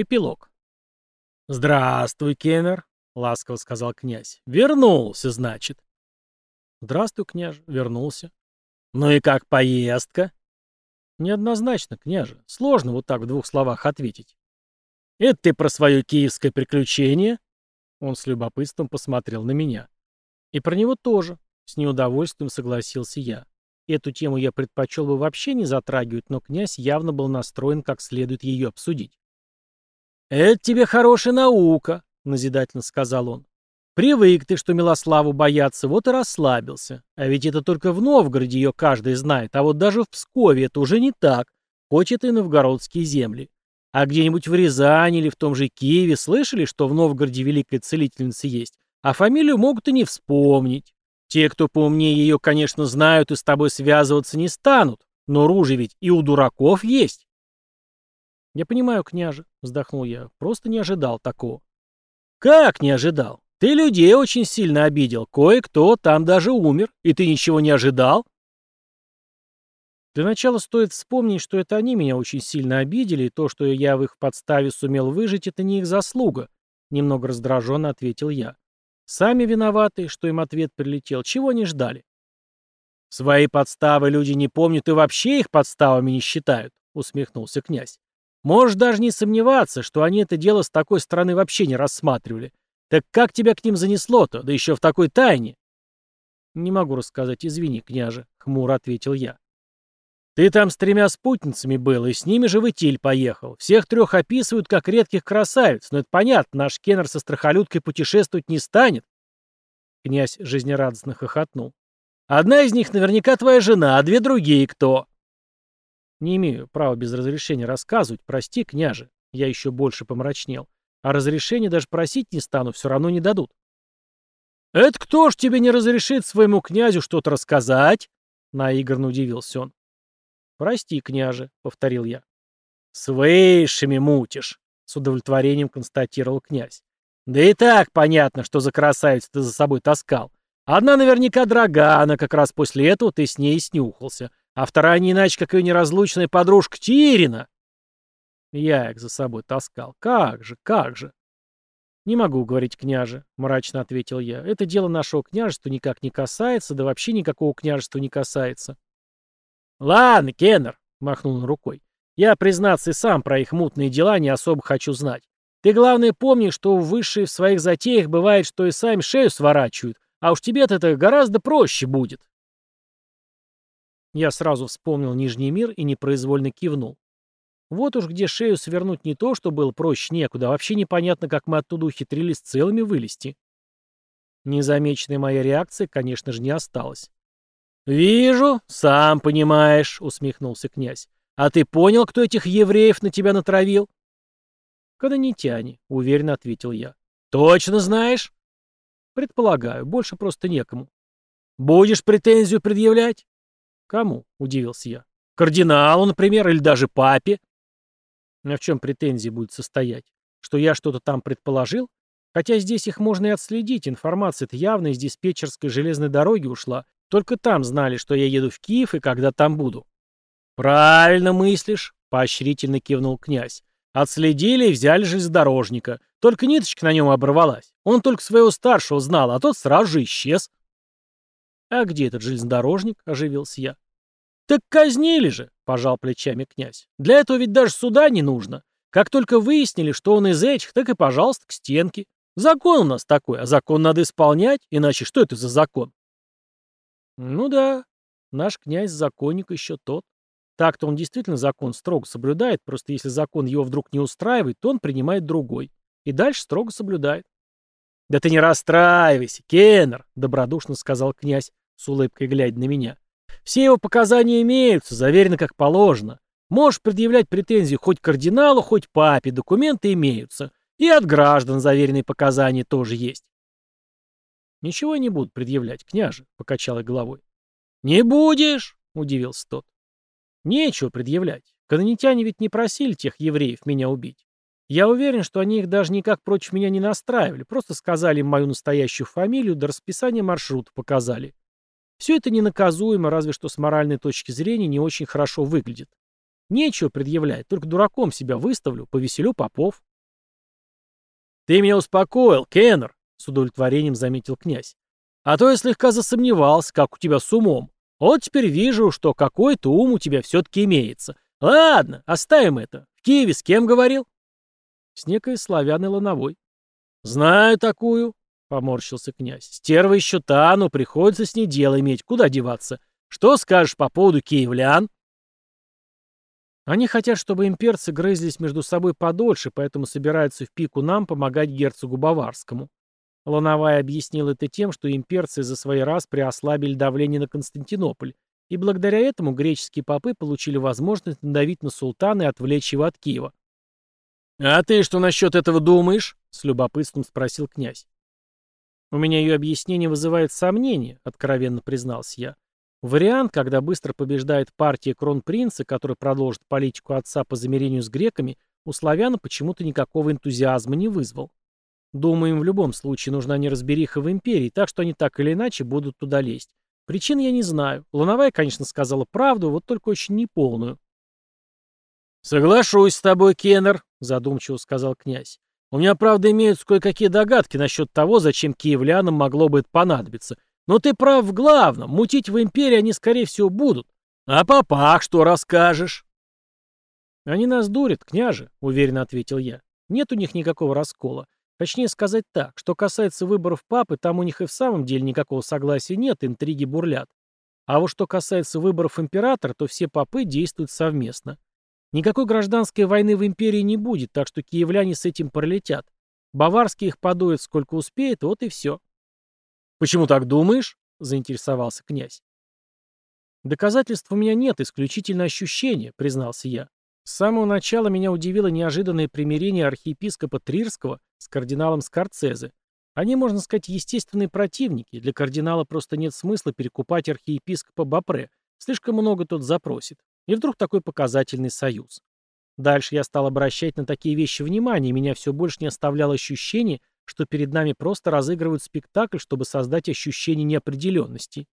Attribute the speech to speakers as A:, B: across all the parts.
A: Эпилог. «Здравствуй, Кемер», — ласково сказал князь. «Вернулся, значит». «Здравствуй, княже, вернулся». «Ну и как поездка?» «Неоднозначно, княже. Сложно вот так в двух словах ответить». «Это ты про свое киевское приключение?» Он с любопытством посмотрел на меня. «И про него тоже», — с неудовольствием согласился я. Эту тему я предпочел бы вообще не затрагивать, но князь явно был настроен как следует ее обсудить. «Это тебе хорошая наука», — назидательно сказал он. «Привык ты, что Милославу бояться, вот и расслабился. А ведь это только в Новгороде ее каждый знает, а вот даже в Пскове это уже не так, хоть это и новгородские земли. А где-нибудь в Рязани или в том же Киеве слышали, что в Новгороде великая целительница есть, а фамилию могут и не вспомнить. Те, кто поумнее ее, конечно, знают и с тобой связываться не станут, но ружи ведь и у дураков есть». «Я понимаю, княже», — вздохнул я, — «просто не ожидал такого». «Как не ожидал? Ты людей очень сильно обидел. Кое-кто там даже умер, и ты ничего не ожидал?» Для начала стоит вспомнить, что это они меня очень сильно обидели, и то, что я в их подставе сумел выжить, это не их заслуга, — немного раздраженно ответил я. Сами виноваты, что им ответ прилетел. Чего не ждали? Свои подставы люди не помнят и вообще их подставами не считают, — усмехнулся князь. Можешь даже не сомневаться, что они это дело с такой стороны вообще не рассматривали. Так как тебя к ним занесло-то, да еще в такой тайне? Не могу рассказать, извини, княже, — хмуро ответил я. Ты там с тремя спутницами был, и с ними же в Итиль поехал. Всех трех описывают как редких красавиц, но это понятно, наш Кеннер со страхолюдкой путешествовать не станет. Князь жизнерадостно хохотнул. Одна из них наверняка твоя жена, а две другие кто? Не имею права без разрешения рассказывать, прости, княже. Я еще больше помрачнел. А разрешения даже просить не стану, все равно не дадут. «Это кто ж тебе не разрешит своему князю что-то рассказать?» Наигранно удивился он. «Прости, княже», — повторил я. «С высшими мутишь», — с удовлетворением констатировал князь. «Да и так понятно, что за красавицу ты за собой таскал. Одна наверняка Драгана, как раз после этого ты с ней снюхался а вторая не иначе, как ее неразлучная подружка Тирина. Я их за собой таскал. Как же, как же. Не могу говорить, княже, мрачно ответил я. Это дело нашего княжества никак не касается, да вообще никакого княжества не касается. Ладно, Кеннер, махнул он рукой. Я, признаться, и сам про их мутные дела не особо хочу знать. Ты, главное, помни, что высшие в своих затеях бывает, что и сами шею сворачивают, а уж тебе-то это гораздо проще будет. Я сразу вспомнил Нижний мир и непроизвольно кивнул. Вот уж где шею свернуть не то, что было проще некуда, а вообще непонятно, как мы оттуда ухитрились целыми вылезти. Незамеченная моя реакция, конечно же, не осталась. «Вижу, сам понимаешь», — усмехнулся князь. «А ты понял, кто этих евреев на тебя натравил?» «Канонитяне», — уверенно ответил я. «Точно знаешь?» «Предполагаю, больше просто некому». «Будешь претензию предъявлять?» «Кому?» — удивился я. «Кардиналу, например, или даже папе?» А в чем претензии будет состоять? Что я что-то там предположил? Хотя здесь их можно и отследить, информация-то явно из диспетчерской железной дороги ушла. Только там знали, что я еду в Киев и когда там буду. «Правильно мыслишь», — поощрительно кивнул князь. «Отследили и взяли железнодорожника. Только ниточка на нем оборвалась. Он только своего старшего знал, а тот сразу же исчез». «А где этот железнодорожник?» — оживился я. «Так казнили же!» — пожал плечами князь. «Для этого ведь даже суда не нужно. Как только выяснили, что он из этих, так и, пожалуйста, к стенке. Закон у нас такой, а закон надо исполнять, иначе что это за закон?» «Ну да, наш князь законник еще тот. Так-то он действительно закон строго соблюдает, просто если закон его вдруг не устраивает, то он принимает другой. И дальше строго соблюдает. «Да ты не расстраивайся, Кеннер», — добродушно сказал князь, с улыбкой глядя на меня. «Все его показания имеются, заверены как положено. Можешь предъявлять претензии хоть кардиналу, хоть папе, документы имеются. И от граждан заверенные показания тоже есть». «Ничего не буду предъявлять, княже», — покачал я головой. «Не будешь?» — удивился тот. «Нечего предъявлять. Канонитяне ведь не просили тех евреев меня убить. Я уверен, что они их даже никак против меня не настраивали, просто сказали им мою настоящую фамилию, да расписание маршрута показали. Все это ненаказуемо, разве что с моральной точки зрения не очень хорошо выглядит. Нечего предъявлять, только дураком себя выставлю, повеселю попов. Ты меня успокоил, Кеннер, с удовлетворением заметил князь. А то я слегка засомневался, как у тебя с умом. Вот теперь вижу, что какой-то ум у тебя все-таки имеется. Ладно, оставим это. В Киеве с кем говорил? С некой славяной Лановой. Знаю такую, поморщился князь. Стерва еще та, но приходится с ней дело иметь. Куда деваться? Что скажешь по поводу киевлян? Они хотят, чтобы имперцы грызлись между собой подольше, поэтому собираются в пику нам помогать герцогу Баварскому. Лановая объяснил это тем, что имперцы за свои раз приослабили давление на Константинополь, и благодаря этому греческие попы получили возможность надавить на султана и отвлечь его от Киева. «А ты что насчет этого думаешь?» — с любопытством спросил князь. «У меня ее объяснение вызывает сомнения», — откровенно признался я. Вариант, когда быстро побеждает партия кронпринца, который продолжит политику отца по замирению с греками, у славяна почему-то никакого энтузиазма не вызвал. Думаю, им в любом случае нужна неразбериха в империи, так что они так или иначе будут туда лезть. Причин я не знаю. Лановая, конечно, сказала правду, вот только очень неполную. «Соглашусь с тобой, Кеннер», — задумчиво сказал князь. «У меня, правда, имеются кое-какие догадки насчет того, зачем киевлянам могло бы это понадобиться. Но ты прав в главном. Мутить в империи они, скорее всего, будут. А попах что расскажешь? Они нас дурят, княже, уверенно ответил я. Нет у них никакого раскола. Точнее сказать так, что касается выборов папы, там у них и в самом деле никакого согласия нет, интриги бурлят. А вот что касается выборов императора, то все попы действуют совместно. Никакой гражданской войны в империи не будет, так что киевляне с этим пролетят. Баварские их подуют сколько успеет, вот и все. «Почему так думаешь?» — заинтересовался князь. «Доказательств у меня нет, исключительно ощущения», — признался я. С самого начала меня удивило неожиданное примирение архиепископа Трирского с кардиналом Скорцезе. Они, можно сказать, естественные противники. Для кардинала просто нет смысла перекупать архиепископа Бапре. Слишком много тот запросит. И вдруг такой показательный союз. Дальше я стал обращать на такие вещи внимание, и меня все больше не оставляло ощущение, что перед нами просто разыгрывают спектакль, чтобы создать ощущение неопределенности.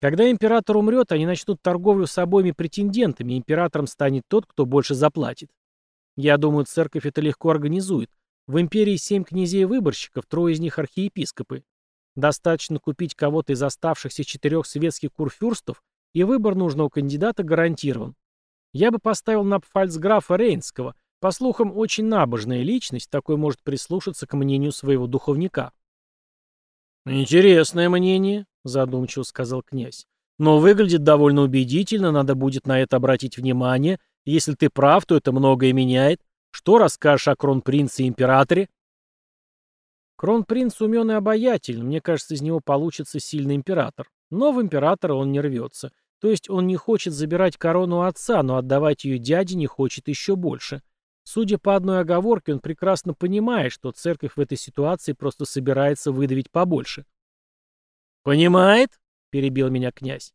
A: Когда император умрет, они начнут торговлю с обоими претендентами, императором станет тот, кто больше заплатит. Я думаю, церковь это легко организует. В империи семь князей-выборщиков, трое из них архиепископы. Достаточно купить кого-то из оставшихся четырех светских курфюрстов, и выбор нужного кандидата гарантирован. Я бы поставил на пфальцграфа Рейнского – по слухам, очень набожная личность, такой может прислушаться к мнению своего духовника. «Интересное мнение», — задумчиво сказал князь. «Но выглядит довольно убедительно, надо будет на это обратить внимание. Если ты прав, то это многое меняет. Что расскажешь о кронпринце и императоре?» Кронпринц умен и обаятельный, мне кажется, из него получится сильный император. Но в императора он не рвется. То есть он не хочет забирать корону отца, но отдавать ее дяде не хочет еще больше. Судя по одной оговорке, он прекрасно понимает, что церковь в этой ситуации просто собирается выдавить побольше. «Понимает?» — перебил меня князь.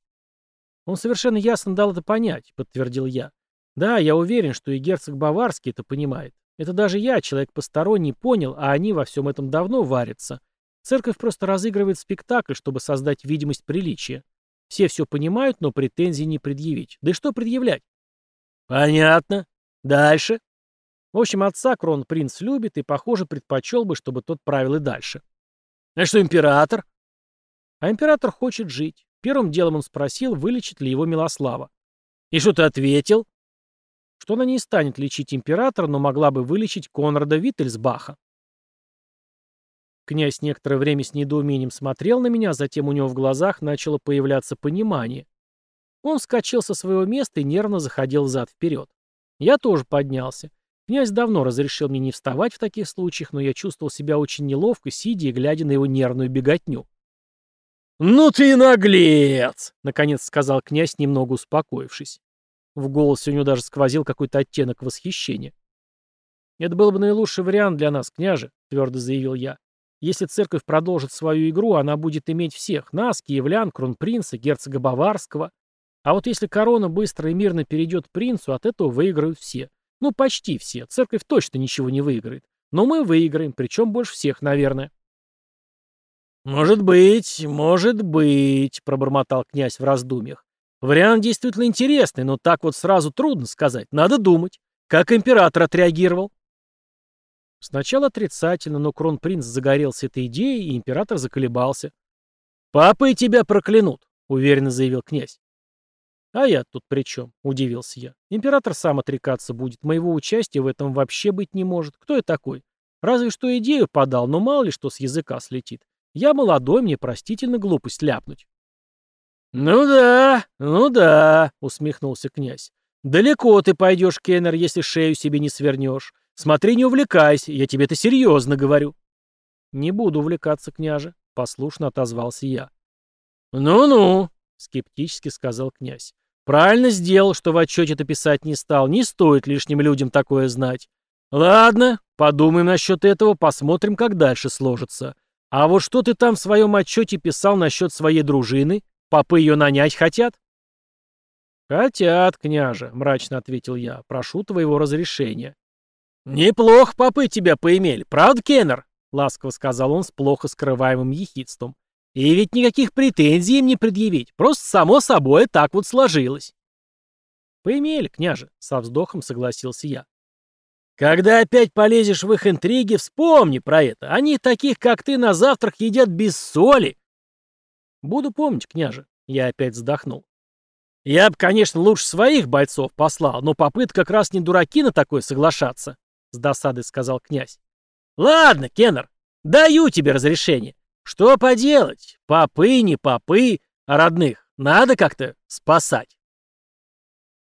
A: «Он совершенно ясно дал это понять», — подтвердил я. «Да, я уверен, что и герцог Баварский это понимает. Это даже я, человек посторонний, понял, а они во всем этом давно варятся. Церковь просто разыгрывает спектакль, чтобы создать видимость приличия. Все все понимают, но претензий не предъявить. Да что предъявлять?» «Понятно. Дальше?» В общем, отца кронпринц любит и, похоже, предпочел бы, чтобы тот правил и дальше. А что император? А император хочет жить. Первым делом он спросил, вылечит ли его Милослава. И что ты ответил? Что она не станет лечить императора, но могла бы вылечить Конрада Виттельсбаха. Князь некоторое время с недоумением смотрел на меня, затем у него в глазах начало появляться понимание. Он вскочил со своего места и нервно заходил взад-вперед. Я тоже поднялся. Князь давно разрешил мне не вставать в таких случаях, но я чувствовал себя очень неловко, сидя и глядя на его нервную беготню. «Ну ты наглец!» — наконец сказал князь, немного успокоившись. В голосе у него даже сквозил какой-то оттенок восхищения. «Это был бы наилучший вариант для нас, княже», — твердо заявил я. «Если церковь продолжит свою игру, она будет иметь всех — нас, киевлян, кронпринца, герцога Баварского. А вот если корона быстро и мирно перейдет принцу, от этого выиграют все. Ну, почти все. Церковь точно ничего не выиграет. Но мы выиграем, причем больше всех, наверное. «Может быть, может быть», — пробормотал князь в раздумьях. «Вариант действительно интересный, но так вот сразу трудно сказать. Надо думать. Как император отреагировал?» Сначала отрицательно, но кронпринц загорелся этой идеей, и император заколебался. «Папы тебя проклянут», — уверенно заявил князь. «А я тут при чем?» — удивился я. «Император сам отрекаться будет. Моего участия в этом вообще быть не может. Кто я такой? Разве что идею подал, но мало ли что с языка слетит. Я молодой, мне простительно глупость ляпнуть». «Ну да, ну да», — усмехнулся князь. «Далеко ты пойдешь, Кеннер, если шею себе не свернешь. Смотри, не увлекайся, я тебе это серьезно говорю». «Не буду увлекаться, княже», — послушно отозвался я. «Ну-ну», — скептически сказал князь. «Правильно сделал, что в отчете это писать не стал. Не стоит лишним людям такое знать. Ладно, подумаем насчет этого, посмотрим, как дальше сложится. А вот что ты там в своем отчете писал насчет своей дружины? Попы ее нанять хотят?» «Хотят, княже», — мрачно ответил я. «Прошу твоего разрешения». «Неплохо попы тебя поимели, правда, Кеннер?» — ласково сказал он с плохо скрываемым ехидством. «И ведь никаких претензий им не предъявить, просто само собой так вот сложилось». «Поимели, княже», — со вздохом согласился я. «Когда опять полезешь в их интриги, вспомни про это. Они таких, как ты, на завтрак едят без соли». «Буду помнить, княже», — я опять вздохнул. «Я бы, конечно, лучше своих бойцов послал, но попытка как раз не дураки на такое соглашаться», — с досадой сказал князь. «Ладно, Кеннер, даю тебе разрешение. Что поделать? Попы, не попы, а родных надо как-то спасать».